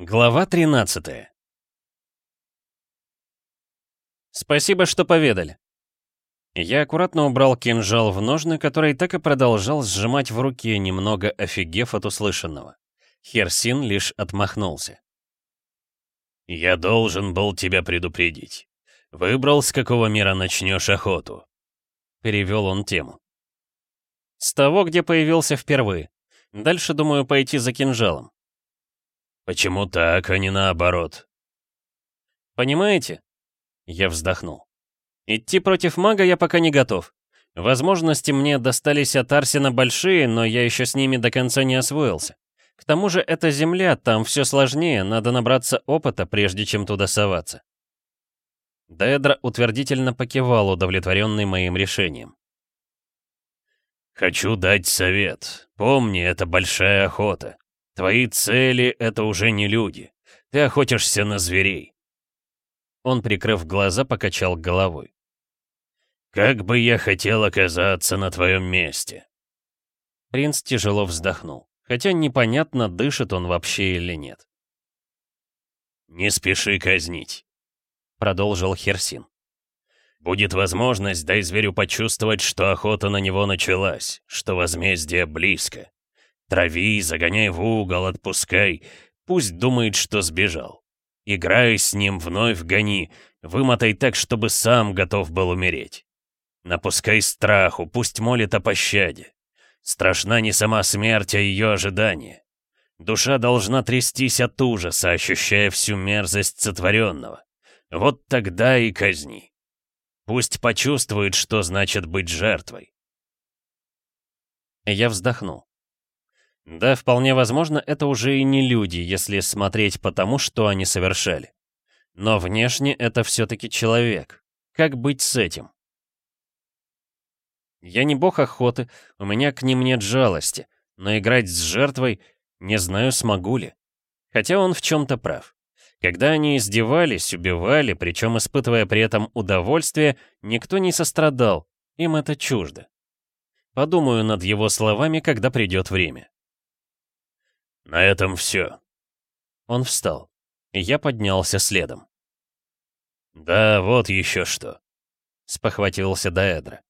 Глава 13 «Спасибо, что поведали». Я аккуратно убрал кинжал в ножны, который так и продолжал сжимать в руке, немного офигев от услышанного. Херсин лишь отмахнулся. «Я должен был тебя предупредить. Выбрал, с какого мира начнешь охоту?» Перевел он тему. «С того, где появился впервые. Дальше, думаю, пойти за кинжалом». «Почему так, а не наоборот?» «Понимаете?» Я вздохнул. «Идти против мага я пока не готов. Возможности мне достались от Арсена большие, но я еще с ними до конца не освоился. К тому же это земля, там все сложнее, надо набраться опыта, прежде чем туда соваться». Дедра утвердительно покивал, удовлетворенный моим решением. «Хочу дать совет. Помни, это большая охота. Твои цели — это уже не люди. Ты охотишься на зверей. Он, прикрыв глаза, покачал головой. «Как бы я хотел оказаться на твоем месте!» Принц тяжело вздохнул, хотя непонятно, дышит он вообще или нет. «Не спеши казнить», — продолжил Херсин. «Будет возможность, дай зверю почувствовать, что охота на него началась, что возмездие близко. Трави, загоняй в угол, отпускай, пусть думает, что сбежал. Играй с ним, вновь гони, вымотай так, чтобы сам готов был умереть. Напускай страху, пусть молит о пощаде. Страшна не сама смерть, а ее ожидание. Душа должна трястись от ужаса, ощущая всю мерзость сотворенного. Вот тогда и казни. Пусть почувствует, что значит быть жертвой. Я вздохнул. Да, вполне возможно, это уже и не люди, если смотреть по тому, что они совершали. Но внешне это все-таки человек. Как быть с этим? Я не бог охоты, у меня к ним нет жалости, но играть с жертвой не знаю, смогу ли. Хотя он в чем-то прав. Когда они издевались, убивали, причем испытывая при этом удовольствие, никто не сострадал, им это чуждо. Подумаю над его словами, когда придет время. «На этом все». Он встал, я поднялся следом. «Да, вот еще что», — спохватился Даэдра.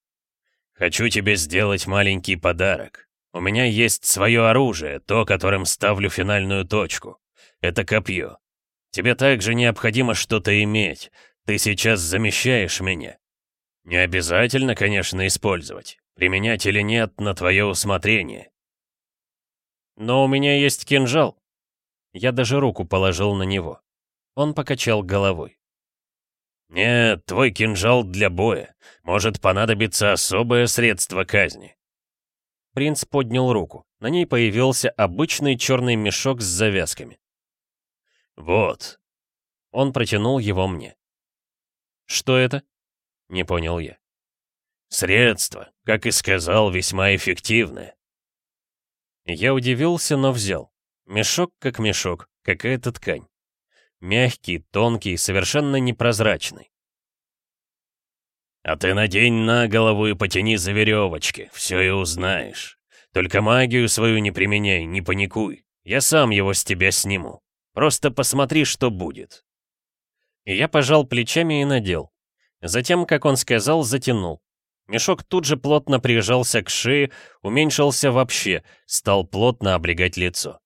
«Хочу тебе сделать маленький подарок. У меня есть свое оружие, то, которым ставлю финальную точку. Это копье. Тебе также необходимо что-то иметь. Ты сейчас замещаешь меня. Не обязательно, конечно, использовать. Применять или нет, на твое усмотрение. «Но у меня есть кинжал». Я даже руку положил на него. Он покачал головой. «Нет, твой кинжал для боя. Может понадобиться особое средство казни». Принц поднял руку. На ней появился обычный черный мешок с завязками. «Вот». Он протянул его мне. «Что это?» — не понял я. «Средство, как и сказал, весьма эффективное. Я удивился, но взял. Мешок как мешок, какая-то ткань. Мягкий, тонкий, совершенно непрозрачный. «А ты надень на голову и потяни за веревочки, все и узнаешь. Только магию свою не применяй, не паникуй. Я сам его с тебя сниму. Просто посмотри, что будет». И я пожал плечами и надел. Затем, как он сказал, затянул. Мешок тут же плотно прижался к шее, уменьшился вообще, стал плотно облегать лицо.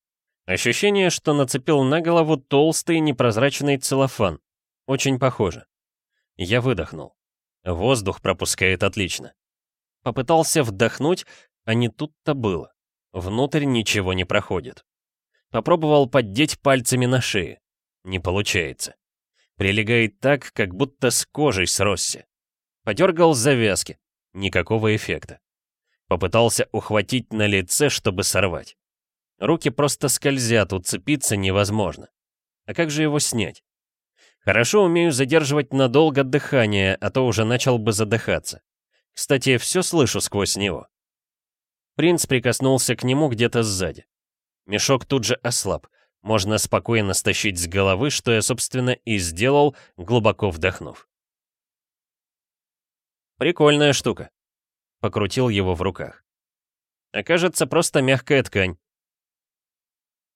Ощущение, что нацепил на голову толстый непрозрачный целлофан. Очень похоже. Я выдохнул. Воздух пропускает отлично. Попытался вдохнуть, а не тут-то было. Внутрь ничего не проходит. Попробовал поддеть пальцами на шее. Не получается. Прилегает так, как будто с кожей сросся. Подергал завязки. Никакого эффекта. Попытался ухватить на лице, чтобы сорвать. Руки просто скользят, уцепиться невозможно. А как же его снять? Хорошо умею задерживать надолго дыхание, а то уже начал бы задыхаться. Кстати, все слышу сквозь него. Принц прикоснулся к нему где-то сзади. Мешок тут же ослаб. Можно спокойно стащить с головы, что я, собственно, и сделал, глубоко вдохнув. Прикольная штука. Покрутил его в руках. Окажется, просто мягкая ткань.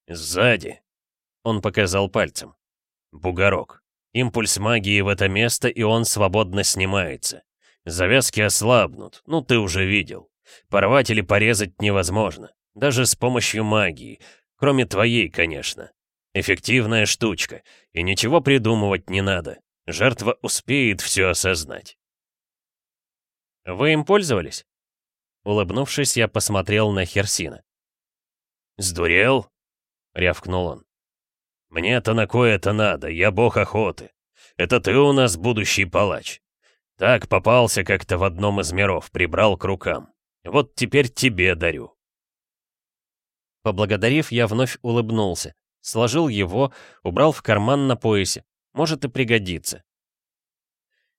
Сзади. Он показал пальцем. «Бугорок. Импульс магии в это место, и он свободно снимается. Завязки ослабнут, ну ты уже видел. Порвать или порезать невозможно. Даже с помощью магии. Кроме твоей, конечно. Эффективная штучка, и ничего придумывать не надо. Жертва успеет все осознать. «Вы им пользовались?» Улыбнувшись, я посмотрел на Херсина. «Сдурел?» — рявкнул он. «Мне-то на кое-то надо, я бог охоты. Это ты у нас будущий палач. Так попался как-то в одном из миров, прибрал к рукам. Вот теперь тебе дарю». Поблагодарив, я вновь улыбнулся, сложил его, убрал в карман на поясе. Может и пригодится.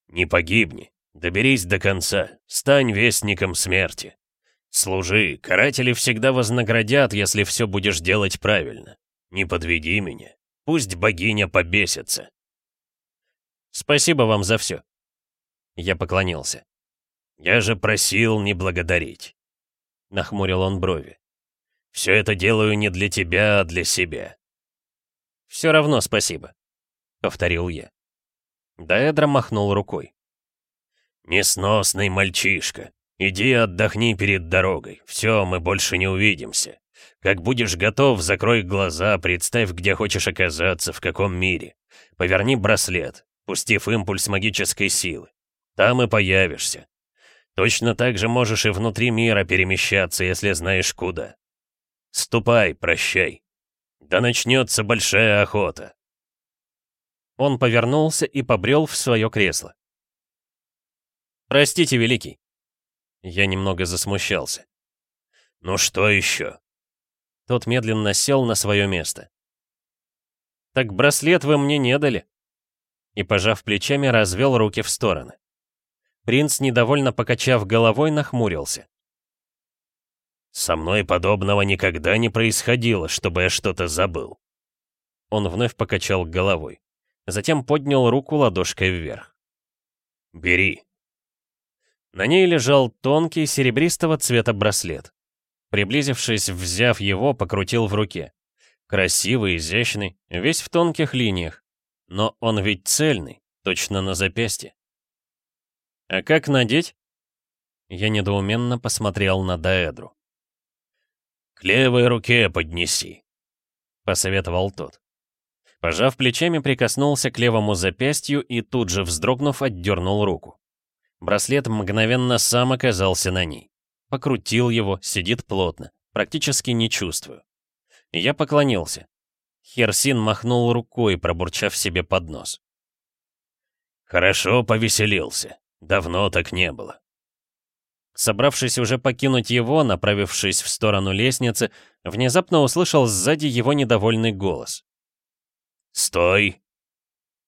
«Не погибни, доберись до конца, стань вестником смерти. Служи, каратели всегда вознаградят, если все будешь делать правильно. Не подведи меня, пусть богиня побесится». «Спасибо вам за все». Я поклонился. «Я же просил не благодарить», — нахмурил он брови. «Все это делаю не для тебя, а для себя». «Все равно спасибо», — повторил я. Даэдра махнул рукой. «Несносный мальчишка. Иди отдохни перед дорогой. Все, мы больше не увидимся. Как будешь готов, закрой глаза, представь, где хочешь оказаться, в каком мире. Поверни браслет, пустив импульс магической силы. Там и появишься. Точно так же можешь и внутри мира перемещаться, если знаешь куда. Ступай, прощай. Да начнется большая охота. Он повернулся и побрел в свое кресло. «Простите, Великий». Я немного засмущался. «Ну что еще?» Тот медленно сел на свое место. «Так браслет вы мне не дали?» И, пожав плечами, развел руки в стороны. Принц, недовольно покачав головой, нахмурился. «Со мной подобного никогда не происходило, чтобы я что-то забыл». Он вновь покачал головой. Затем поднял руку ладошкой вверх. «Бери». На ней лежал тонкий серебристого цвета браслет. Приблизившись, взяв его, покрутил в руке. Красивый, изящный, весь в тонких линиях. Но он ведь цельный, точно на запястье. «А как надеть?» Я недоуменно посмотрел на Даэдру. «К левой руке поднеси», — посоветовал тот. Пожав плечами, прикоснулся к левому запястью и тут же, вздрогнув, отдернул руку. Браслет мгновенно сам оказался на ней. Покрутил его, сидит плотно, практически не чувствую. Я поклонился. Херсин махнул рукой, пробурчав себе под нос. «Хорошо повеселился. Давно так не было». Собравшись уже покинуть его, направившись в сторону лестницы, внезапно услышал сзади его недовольный голос. «Стой!»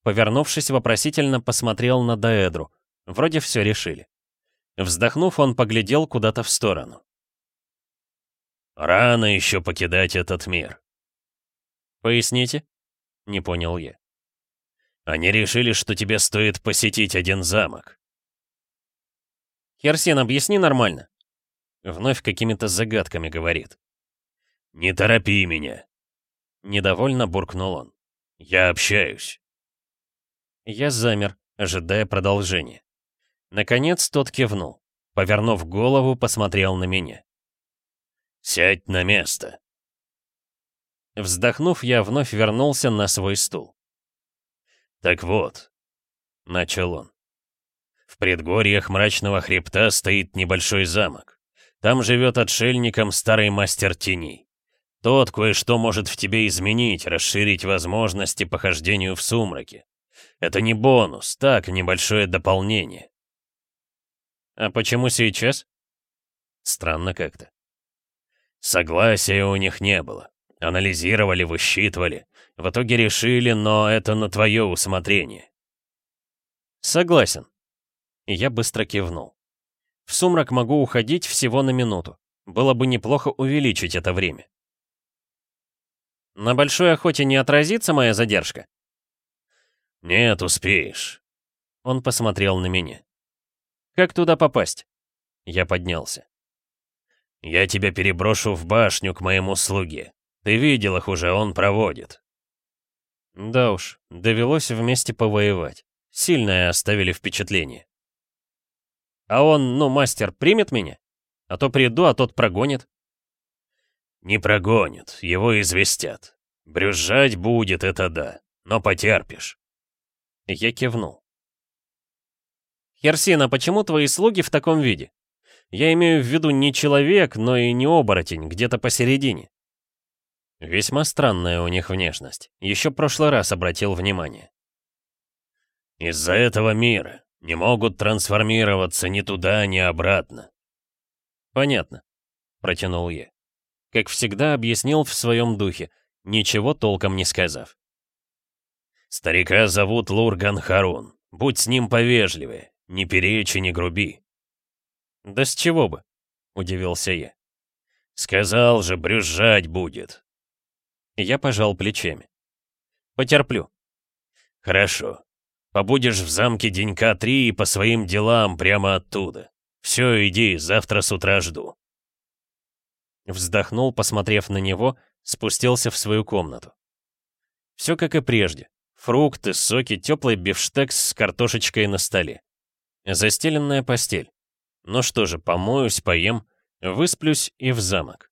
Повернувшись, вопросительно посмотрел на Даэдру. Вроде все решили. Вздохнув, он поглядел куда-то в сторону. «Рано еще покидать этот мир». «Поясните?» — не понял я. «Они решили, что тебе стоит посетить один замок». «Херсин, объясни нормально». Вновь какими-то загадками говорит. «Не торопи меня», — недовольно буркнул он. «Я общаюсь». Я замер, ожидая продолжения. Наконец тот кивнул. Повернув голову, посмотрел на меня. «Сядь на место». Вздохнув, я вновь вернулся на свой стул. «Так вот», — начал он, — «в предгорьях мрачного хребта стоит небольшой замок. Там живет отшельником старый мастер теней. Тот кое-что может в тебе изменить, расширить возможности похождению в сумраке. Это не бонус, так, небольшое дополнение. А почему сейчас? Странно как-то. Согласия у них не было. Анализировали, высчитывали. В итоге решили, но это на твое усмотрение. Согласен. я быстро кивнул. В сумрак могу уходить всего на минуту. Было бы неплохо увеличить это время. На большой охоте не отразится моя задержка? Нет, успеешь. Он посмотрел на меня. Как туда попасть? Я поднялся. Я тебя переброшу в башню к моему слуге. Ты видел их уже, он проводит. Да уж, довелось вместе повоевать. Сильное оставили впечатление. А он, ну, мастер, примет меня? А то приду, а тот прогонит. Не прогонит, его известят. Брюзжать будет, это да, но потерпишь. Я кивнул. «Херсина, почему твои слуги в таком виде? Я имею в виду не человек, но и не оборотень, где-то посередине». Весьма странная у них внешность. Еще прошлый раз обратил внимание. «Из-за этого мира. Не могут трансформироваться ни туда, ни обратно». «Понятно», — протянул я. Как всегда объяснил в своем духе, ничего толком не сказав. «Старика зовут Лурган Харун. Будь с ним повежливее, не перечи, не груби». «Да с чего бы?» — удивился я. «Сказал же, брюзжать будет». Я пожал плечами. «Потерплю». «Хорошо. Побудешь в замке денька три и по своим делам прямо оттуда. Все, иди, завтра с утра жду». Вздохнул, посмотрев на него, спустился в свою комнату. Все как и прежде. Фрукты, соки, теплый бифштекс с картошечкой на столе. Застеленная постель. Ну что же, помоюсь, поем, высплюсь и в замок.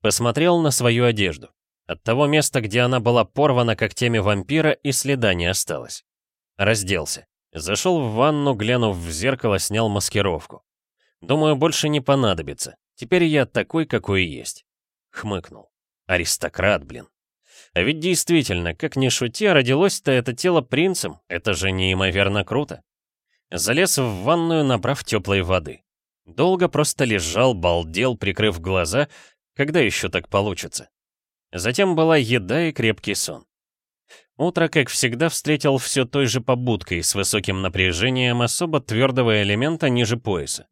Посмотрел на свою одежду. От того места, где она была порвана когтями вампира, и следа не осталось. Разделся. Зашел в ванну, глянув в зеркало, снял маскировку. Думаю, больше не понадобится. Теперь я такой, какой есть. Хмыкнул. Аристократ, блин. А ведь действительно, как ни шути, родилось-то это тело принцем. Это же неимоверно круто. Залез в ванную, набрав теплой воды. Долго просто лежал, балдел, прикрыв глаза. Когда еще так получится? Затем была еда и крепкий сон. Утро, как всегда, встретил все той же побудкой с высоким напряжением особо твердого элемента ниже пояса.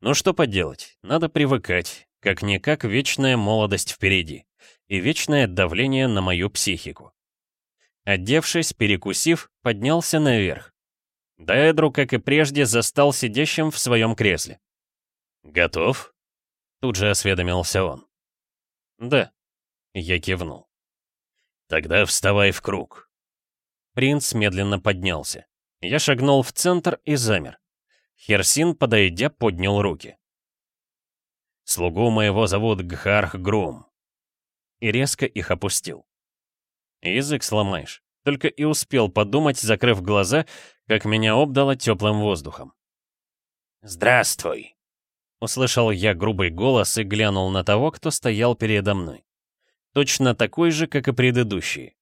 Ну что поделать, надо привыкать, как-никак вечная молодость впереди и вечное давление на мою психику. Одевшись, перекусив, поднялся наверх. Даэдру, как и прежде, застал сидящим в своем кресле. «Готов?» Тут же осведомился он. «Да», — я кивнул. «Тогда вставай в круг». Принц медленно поднялся. Я шагнул в центр и замер. Херсин, подойдя, поднял руки. «Слугу моего зовут Гхарх Грум». И резко их опустил. Язык сломаешь. Только и успел подумать, закрыв глаза, как меня обдало теплым воздухом. «Здравствуй!» Услышал я грубый голос и глянул на того, кто стоял передо мной. Точно такой же, как и предыдущие.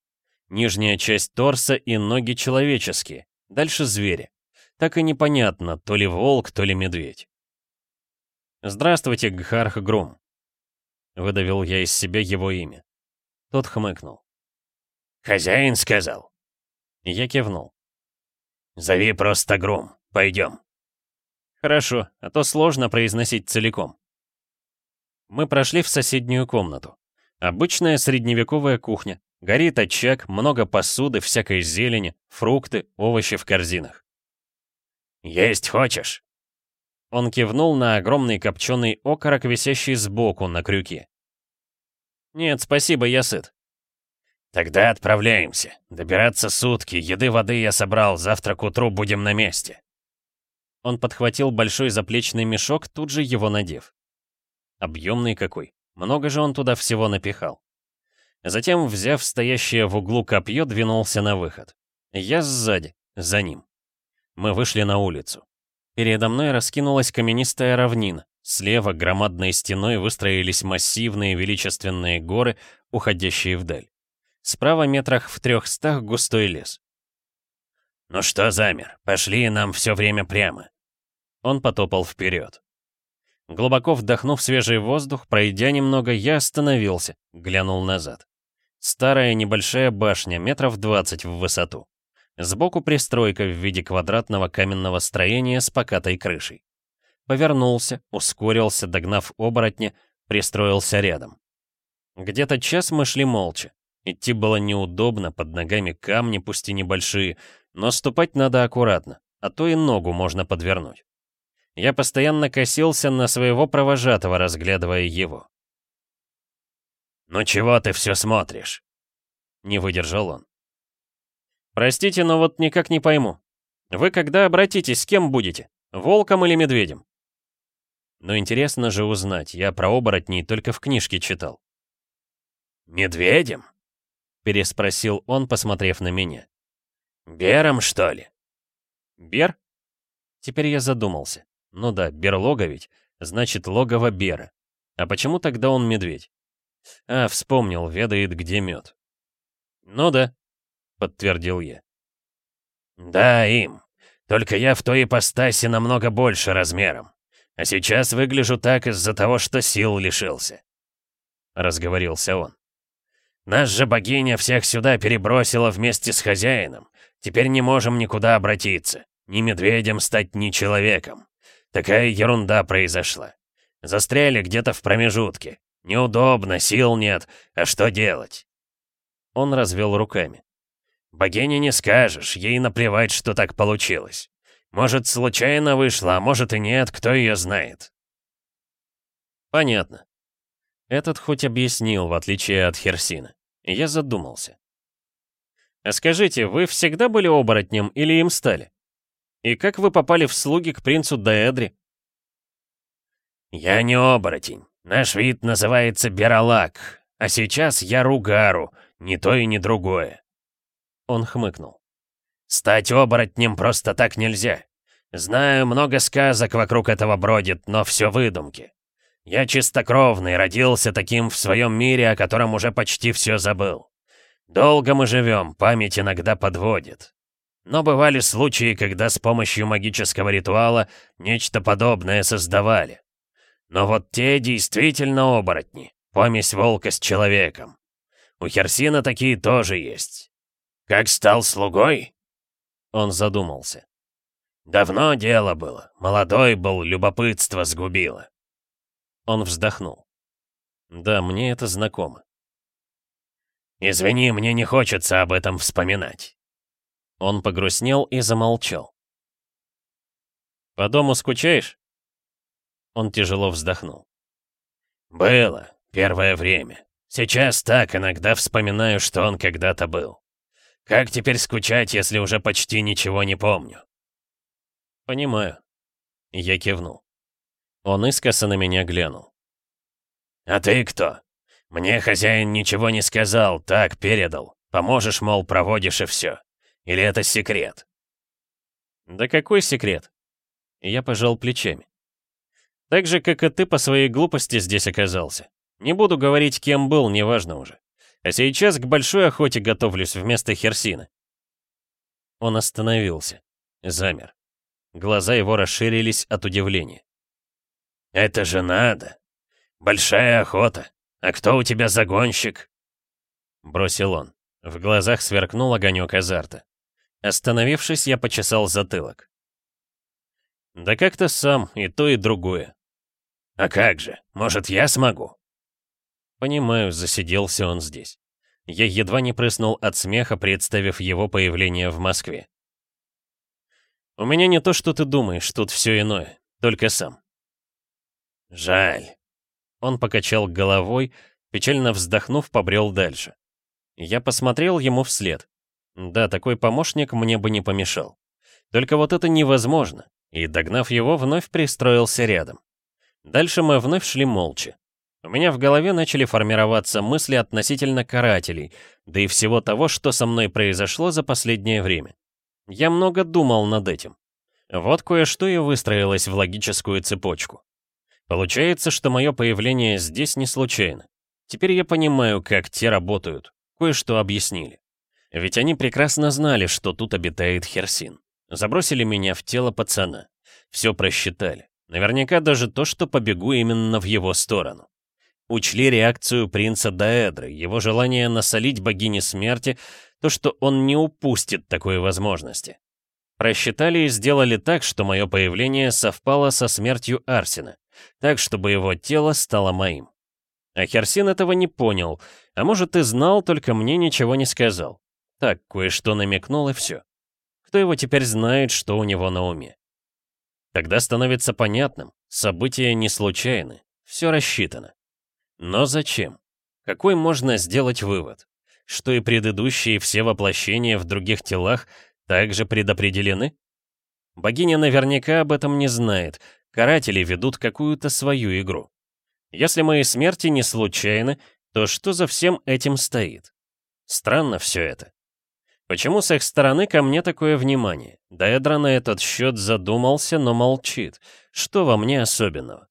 Нижняя часть торса и ноги человеческие, дальше звери. Так и непонятно, то ли волк, то ли медведь. «Здравствуйте, Гхарх Гром», — выдавил я из себя его имя. Тот хмыкнул. «Хозяин сказал?» Я кивнул. «Зови просто Гром, пойдем». «Хорошо, а то сложно произносить целиком». Мы прошли в соседнюю комнату. Обычная средневековая кухня. Горит очаг, много посуды, всякой зелени, фрукты, овощи в корзинах. «Есть хочешь?» Он кивнул на огромный копченый окорок, висящий сбоку на крюке. «Нет, спасибо, я сыт». «Тогда отправляемся. Добираться сутки, еды, воды я собрал, завтра к утру будем на месте». Он подхватил большой заплечный мешок, тут же его надев. Объемный какой. Много же он туда всего напихал. Затем, взяв стоящее в углу копье, двинулся на выход. Я сзади, за ним. Мы вышли на улицу. Передо мной раскинулась каменистая равнина. Слева громадной стеной выстроились массивные величественные горы, уходящие вдаль. Справа метрах в трехстах густой лес. «Ну что, замер? Пошли нам все время прямо». Он потопал вперед. Глубоко вдохнув свежий воздух, пройдя немного, я остановился, глянул назад. Старая небольшая башня, метров двадцать в высоту. Сбоку пристройка в виде квадратного каменного строения с покатой крышей. Повернулся, ускорился, догнав оборотня, пристроился рядом. Где-то час мы шли молча. Идти было неудобно, под ногами камни, пусть и небольшие, но ступать надо аккуратно, а то и ногу можно подвернуть. Я постоянно косился на своего провожатого, разглядывая его. «Ну чего ты все смотришь?» Не выдержал он. Простите, но вот никак не пойму. Вы когда обратитесь, с кем будете? Волком или медведем? Но интересно же узнать, я про оборотней только в книжке читал. «Медведем?» — переспросил он, посмотрев на меня. «Бером, что ли?» «Бер?» Теперь я задумался. Ну да, берлога ведь, значит, логово Бера. А почему тогда он медведь? А, вспомнил, ведает, где мед. Ну да, подтвердил я. Да, им. Только я в той ипостаси намного больше размером. А сейчас выгляжу так из-за того, что сил лишился. Разговорился он. Нас же богиня всех сюда перебросила вместе с хозяином. Теперь не можем никуда обратиться. Ни медведем стать, ни человеком. Такая ерунда произошла. Застряли где-то в промежутке. Неудобно, сил нет. А что делать? Он развел руками. Богине не скажешь, ей наплевать, что так получилось. Может, случайно вышло, а может и нет, кто ее знает. Понятно. Этот хоть объяснил, в отличие от Херсина. Я задумался. А скажите, вы всегда были оборотнем или им стали? И как вы попали в слуги к принцу Даэдри? Я не оборотень. Наш вид называется Бералак. А сейчас я Ругару. Ни то и ни другое. Он хмыкнул. Стать оборотнем просто так нельзя. Знаю, много сказок вокруг этого бродит, но все выдумки. Я чистокровный, родился таким в своем мире, о котором уже почти все забыл. Долго мы живем, память иногда подводит. Но бывали случаи, когда с помощью магического ритуала нечто подобное создавали. Но вот те действительно оборотни, помесь волка с человеком. У Херсина такие тоже есть. Как стал слугой? Он задумался. Давно дело было. Молодой был, любопытство сгубило. Он вздохнул. Да, мне это знакомо. Извини, мне не хочется об этом вспоминать. Он погрустнел и замолчал. «По дому скучаешь?» Он тяжело вздохнул. «Было. Первое время. Сейчас так иногда вспоминаю, что он когда-то был. Как теперь скучать, если уже почти ничего не помню?» «Понимаю». Я кивнул. Он искоса на меня глянул. «А ты кто? Мне хозяин ничего не сказал, так передал. Поможешь, мол, проводишь и все. Или это секрет?» «Да какой секрет?» Я пожал плечами. «Так же, как и ты по своей глупости здесь оказался. Не буду говорить, кем был, неважно уже. А сейчас к большой охоте готовлюсь вместо Херсина». Он остановился. Замер. Глаза его расширились от удивления. «Это же надо! Большая охота! А кто у тебя загонщик?» Бросил он. В глазах сверкнул огонек азарта. Остановившись, я почесал затылок. «Да как-то сам, и то, и другое». «А как же? Может, я смогу?» Понимаю, засиделся он здесь. Я едва не прыснул от смеха, представив его появление в Москве. «У меня не то, что ты думаешь, тут все иное, только сам». «Жаль». Он покачал головой, печально вздохнув, побрел дальше. Я посмотрел ему вслед. Да, такой помощник мне бы не помешал. Только вот это невозможно, и, догнав его, вновь пристроился рядом. Дальше мы вновь шли молча. У меня в голове начали формироваться мысли относительно карателей, да и всего того, что со мной произошло за последнее время. Я много думал над этим. Вот кое-что и выстроилось в логическую цепочку. Получается, что мое появление здесь не случайно. Теперь я понимаю, как те работают. Кое-что объяснили. Ведь они прекрасно знали, что тут обитает Херсин. Забросили меня в тело пацана. Все просчитали. Наверняка даже то, что побегу именно в его сторону. Учли реакцию принца Даэдры, его желание насолить богине смерти, то, что он не упустит такой возможности. Просчитали и сделали так, что мое появление совпало со смертью Арсена, так, чтобы его тело стало моим. А Херсин этого не понял, а может и знал, только мне ничего не сказал. Так, кое-что намекнул и все. Кто его теперь знает, что у него на уме? Тогда становится понятным, события не случайны, все рассчитано. Но зачем? Какой можно сделать вывод? что и предыдущие все воплощения в других телах также предопределены? Богиня наверняка об этом не знает, каратели ведут какую-то свою игру. Если мои смерти не случайны, то что за всем этим стоит? Странно все это. Почему с их стороны ко мне такое внимание? Дедра на этот счет задумался, но молчит. Что во мне особенного?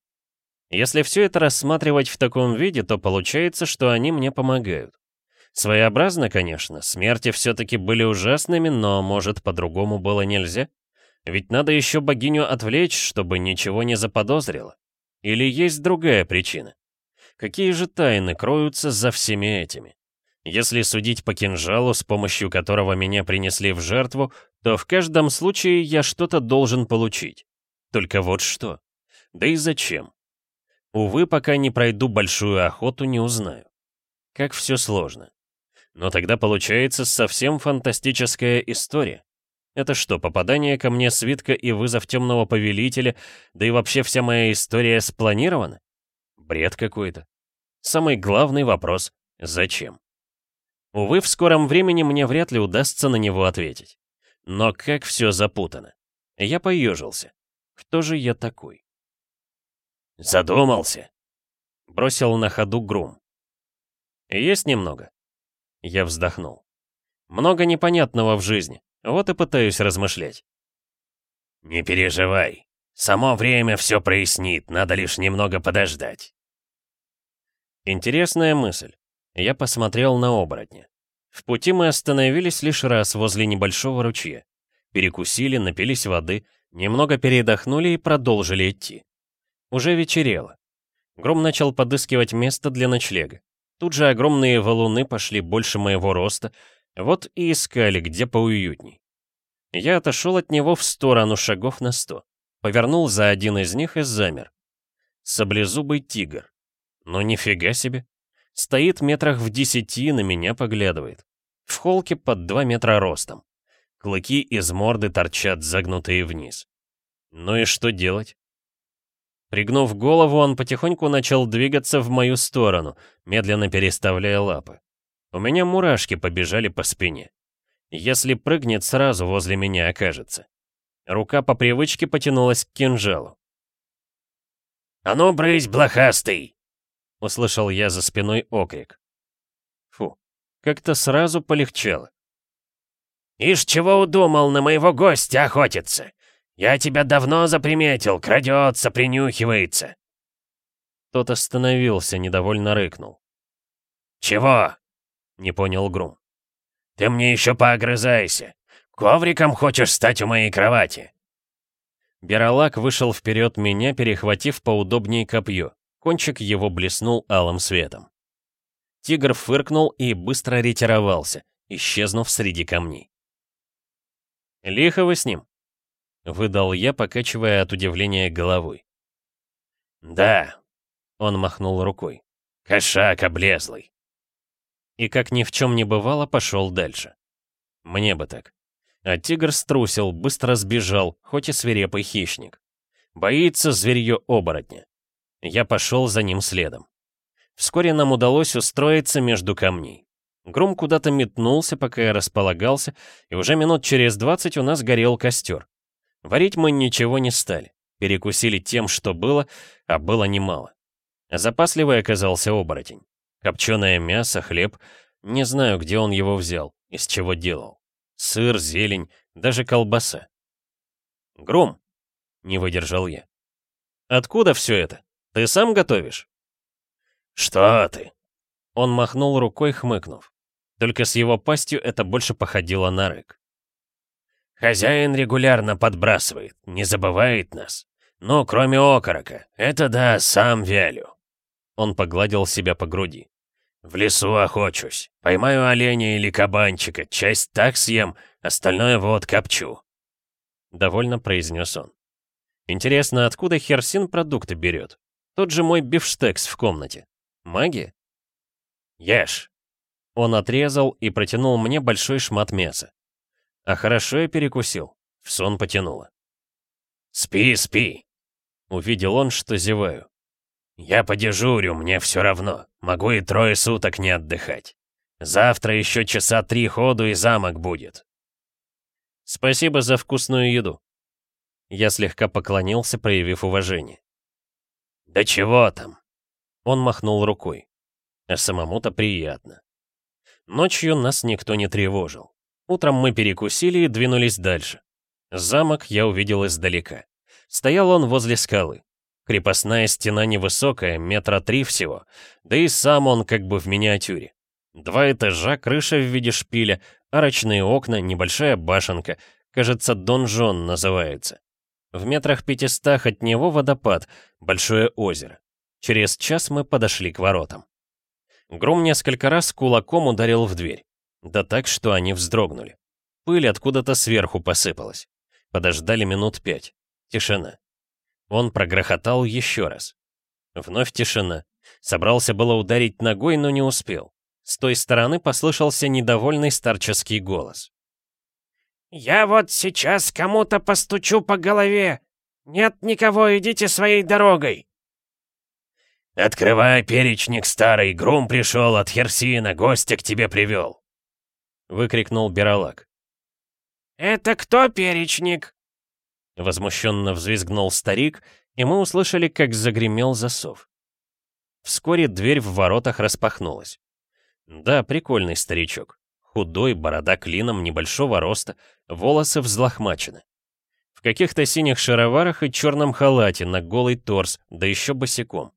Если все это рассматривать в таком виде, то получается, что они мне помогают. Своеобразно, конечно, смерти все-таки были ужасными, но, может, по-другому было нельзя? Ведь надо еще богиню отвлечь, чтобы ничего не заподозрила. Или есть другая причина? Какие же тайны кроются за всеми этими? Если судить по кинжалу, с помощью которого меня принесли в жертву, то в каждом случае я что-то должен получить. Только вот что. Да и зачем? Увы, пока не пройду большую охоту, не узнаю. Как все сложно. Но тогда получается совсем фантастическая история. Это что, попадание ко мне свитка и вызов темного повелителя, да и вообще вся моя история спланирована? Бред какой-то. Самый главный вопрос — зачем? Увы, в скором времени мне вряд ли удастся на него ответить. Но как все запутано. Я поежился. Кто же я такой? «Задумался?» — бросил на ходу Грум. «Есть немного». Я вздохнул. «Много непонятного в жизни, вот и пытаюсь размышлять». «Не переживай. Само время все прояснит, надо лишь немного подождать». Интересная мысль. Я посмотрел на оборотня. В пути мы остановились лишь раз возле небольшого ручья. Перекусили, напились воды, немного передохнули и продолжили идти. Уже вечерело. Гром начал подыскивать место для ночлега. Тут же огромные валуны пошли больше моего роста, вот и искали, где поуютней. Я отошел от него в сторону шагов на сто, повернул за один из них и замер. Саблезубый тигр. Но нифига себе. Стоит метрах в десяти, на меня поглядывает. В холке под два метра ростом. Клыки из морды торчат, загнутые вниз. Ну и что делать? Пригнув голову, он потихоньку начал двигаться в мою сторону, медленно переставляя лапы. У меня мурашки побежали по спине. Если прыгнет, сразу возле меня окажется. Рука по привычке потянулась к кинжалу. «А ну, брысь, блохастый!» — услышал я за спиной окрик. Фу, как-то сразу полегчало. «Ишь, чего удумал на моего гостя охотиться? «Я тебя давно заприметил, крадется, принюхивается!» Тот остановился, недовольно рыкнул. «Чего?» — не понял Грум. «Ты мне еще поогрызайся! Ковриком хочешь стать у моей кровати?» Бералак вышел вперед меня, перехватив поудобнее копье. Кончик его блеснул алым светом. Тигр фыркнул и быстро ретировался, исчезнув среди камней. «Лихо вы с ним», — выдал я, покачивая от удивления головой. «Да», — он махнул рукой. «Кошак облезлый». И как ни в чем не бывало, пошел дальше. Мне бы так. А тигр струсил, быстро сбежал, хоть и свирепый хищник. Боится зверье-оборотня. Я пошел за ним следом. Вскоре нам удалось устроиться между камней. Гром куда-то метнулся, пока я располагался, и уже минут через двадцать у нас горел костер. Варить мы ничего не стали. Перекусили тем, что было, а было немало. Запасливый оказался оборотень. Копченое мясо, хлеб. Не знаю, где он его взял, из чего делал. Сыр, зелень, даже колбаса. «Гром!» — не выдержал я. «Откуда все это? Ты сам готовишь?» «Что ты?» Он махнул рукой, хмыкнув. Только с его пастью это больше походило на рык. Хозяин регулярно подбрасывает, не забывает нас. Ну, кроме окорока. Это да, сам вялю. Он погладил себя по груди. В лесу охочусь. Поймаю оленя или кабанчика, часть так съем, остальное вот копчу. Довольно произнес он. Интересно, откуда Херсин продукты берет? Тот же мой бифштекс в комнате. Магия? Ешь. Он отрезал и протянул мне большой шмат мяса. А хорошо я перекусил. В сон потянуло. «Спи, спи!» Увидел он, что зеваю. «Я подежурю, мне все равно. Могу и трое суток не отдыхать. Завтра еще часа три ходу и замок будет. Спасибо за вкусную еду. Я слегка поклонился, проявив уважение. «Да чего там?» Он махнул рукой. А самому-то приятно. Ночью нас никто не тревожил. Утром мы перекусили и двинулись дальше. Замок я увидел издалека. Стоял он возле скалы. Крепостная стена невысокая, метра три всего, да и сам он как бы в миниатюре. Два этажа, крыша в виде шпиля, арочные окна, небольшая башенка, кажется, донжон называется. В метрах пятистах от него водопад, большое озеро. Через час мы подошли к воротам. Гром несколько раз кулаком ударил в дверь. Да так, что они вздрогнули. Пыль откуда-то сверху посыпалась. Подождали минут пять. Тишина. Он прогрохотал еще раз. Вновь тишина. Собрался было ударить ногой, но не успел. С той стороны послышался недовольный старческий голос. «Я вот сейчас кому-то постучу по голове. Нет никого, идите своей дорогой». «Открывай, перечник старый, Грум пришел от Херсина, гостя к тебе привел!» Выкрикнул Бералак. «Это кто перечник?» Возмущенно взвизгнул старик, и мы услышали, как загремел засов. Вскоре дверь в воротах распахнулась. Да, прикольный старичок. Худой, борода клином, небольшого роста, волосы взлохмачены. В каких-то синих шароварах и черном халате на голый торс, да еще босиком.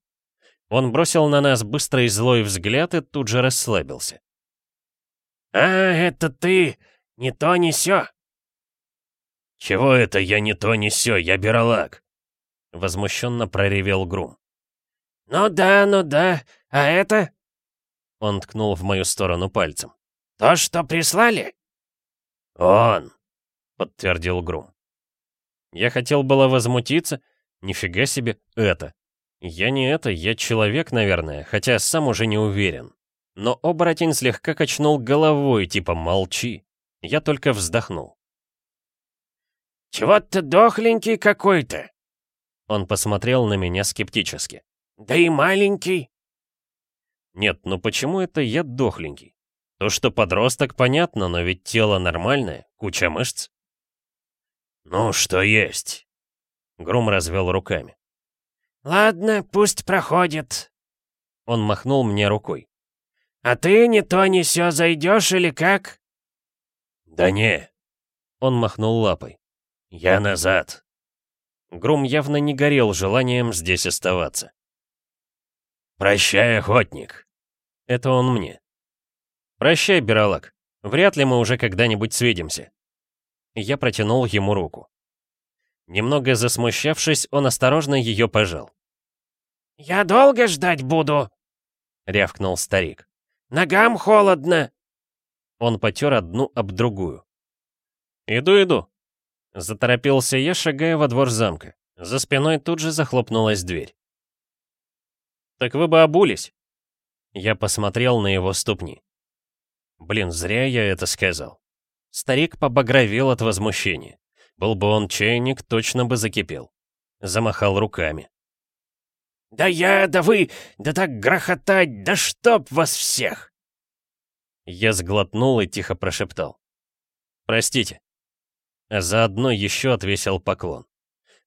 Он бросил на нас быстрый злой взгляд и тут же расслабился. «А, это ты! Не то, не сё!» «Чего это я не то, не сё, я Бералак?» Возмущенно проревел Грум. «Ну да, ну да, а это?» Он ткнул в мою сторону пальцем. «То, что прислали?» «Он!» — подтвердил Грум. Я хотел было возмутиться. Нифига себе, это. Я не это, я человек, наверное, хотя сам уже не уверен. Но оборотень слегка качнул головой, типа «молчи». Я только вздохнул. «Чего ты дохленький какой-то?» Он посмотрел на меня скептически. «Да и маленький». «Нет, ну почему это я дохленький? То, что подросток, понятно, но ведь тело нормальное, куча мышц». «Ну, что есть?» Грум развел руками. «Ладно, пусть проходит». Он махнул мне рукой. «А ты не то не сё зайдешь или как?» «Да не». Он махнул лапой. «Я назад». Грум явно не горел желанием здесь оставаться. «Прощай, охотник». Это он мне. «Прощай, Биралак. Вряд ли мы уже когда-нибудь свидимся». Я протянул ему руку. Немного засмущавшись, он осторожно ее пожал. «Я долго ждать буду?» — рявкнул старик. «Ногам холодно!» Он потер одну об другую. «Иду, иду!» Заторопился я, шагая во двор замка. За спиной тут же захлопнулась дверь. «Так вы бы обулись?» Я посмотрел на его ступни. Блин, зря я это сказал. Старик побагровел от возмущения. Был бы он чайник, точно бы закипел. Замахал руками. «Да я, да вы, да так грохотать, да чтоб вас всех!» Я сглотнул и тихо прошептал. «Простите». А заодно еще отвесил поклон.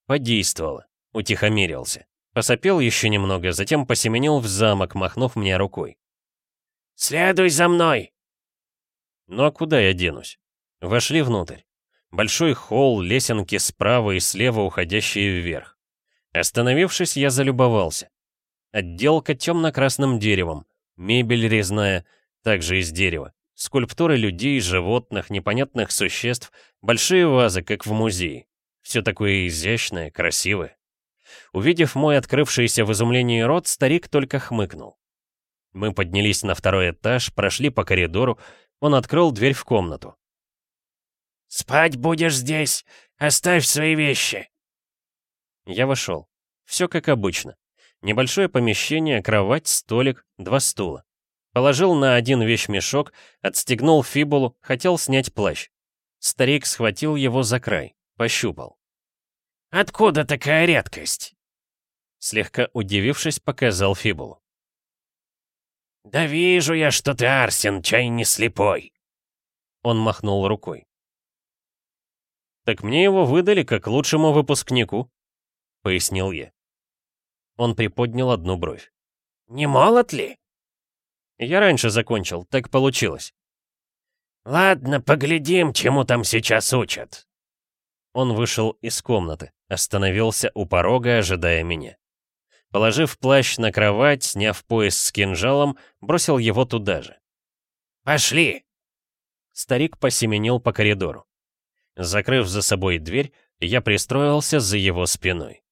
Подействовало, утихомирился. Посопел еще немного, затем посеменил в замок, махнув мне рукой. «Следуй за мной!» Ну а куда я денусь? Вошли внутрь. Большой холл, лесенки справа и слева уходящие вверх. Остановившись, я залюбовался. Отделка темно-красным деревом, мебель резная, также из дерева, скульптуры людей, животных, непонятных существ, большие вазы, как в музее. Все такое изящное, красивое. Увидев мой открывшийся в изумлении рот, старик только хмыкнул. Мы поднялись на второй этаж, прошли по коридору, он открыл дверь в комнату. «Спать будешь здесь! Оставь свои вещи!» Я вошел. Все как обычно. Небольшое помещение, кровать, столик, два стула. Положил на один вещмешок, отстегнул фибулу, хотел снять плащ. Старик схватил его за край, пощупал. «Откуда такая редкость?» Слегка удивившись, показал фибулу. «Да вижу я, что ты, Арсен, чай не слепой!» Он махнул рукой. «Так мне его выдали как лучшему выпускнику», — пояснил я. Он приподнял одну бровь. «Не молод ли?» «Я раньше закончил, так получилось». «Ладно, поглядим, чему там сейчас учат». Он вышел из комнаты, остановился у порога, ожидая меня. Положив плащ на кровать, сняв пояс с кинжалом, бросил его туда же. «Пошли!» Старик посеменил по коридору. Закрыв за собой дверь, я пристроился за его спиной.